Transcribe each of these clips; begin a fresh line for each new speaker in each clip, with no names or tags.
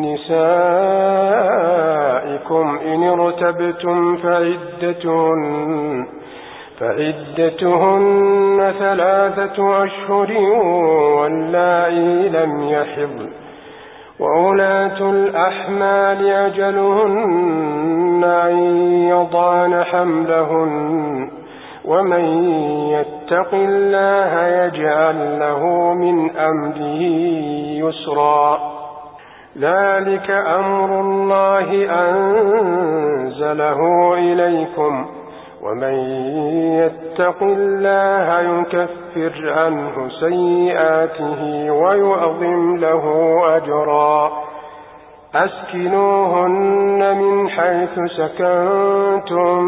نسائكم إن ارتبتم فعدتهن فعدتهن ثلاثة أشهر واللائي لم يحض وأولاة الأحمال أجلهن أن يضان حملهن ومن يتق الله يجعل له من أمره يسرا ذلك أمر الله أنزله إليكم ومن يتق الله يكفر عنه سيئاته ويعظم له أجرا أسكنوهن من حيث سكنتم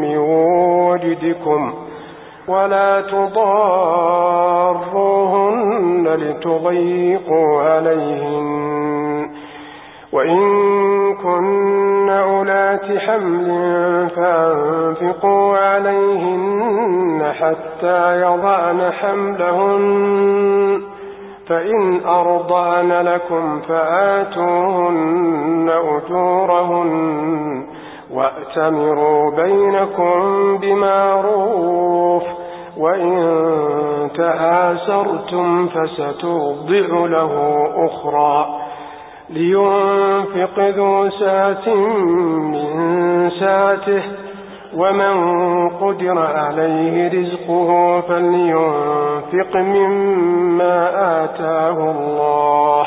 من وجدكم ولا تضاروهن لتضيقوا عليهن وإن كن أولات حمل فأنفقوا عليهن حتى يضعن حملهن فإن أرضعن لكم فآتوهن أجورهن وأتمروا بينكم بمعروف وإن تآسرتم فسترضع له أخرى لينفق ذو سات من ساته ومن قدر عليه رزقه فلينفق مما آتاه الله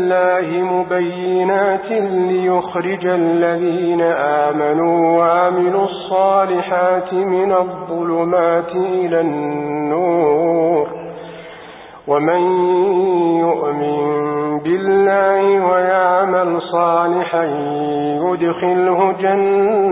الله مبينات ليخرج الذين آمنوا وعملوا الصالحات من الظلمات إلى النور ومن يؤمن بالله ويعمل صالحا يدخله جنة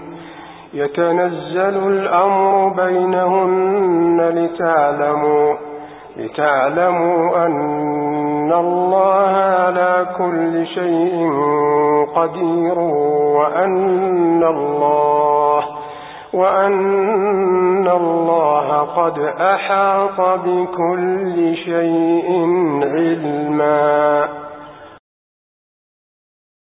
يتنزل الأمر بينهن لتعلموا لتعلموا أن الله على كل شيء قدير وأن الله وأن الله قد أحاط بكل شيء علمًا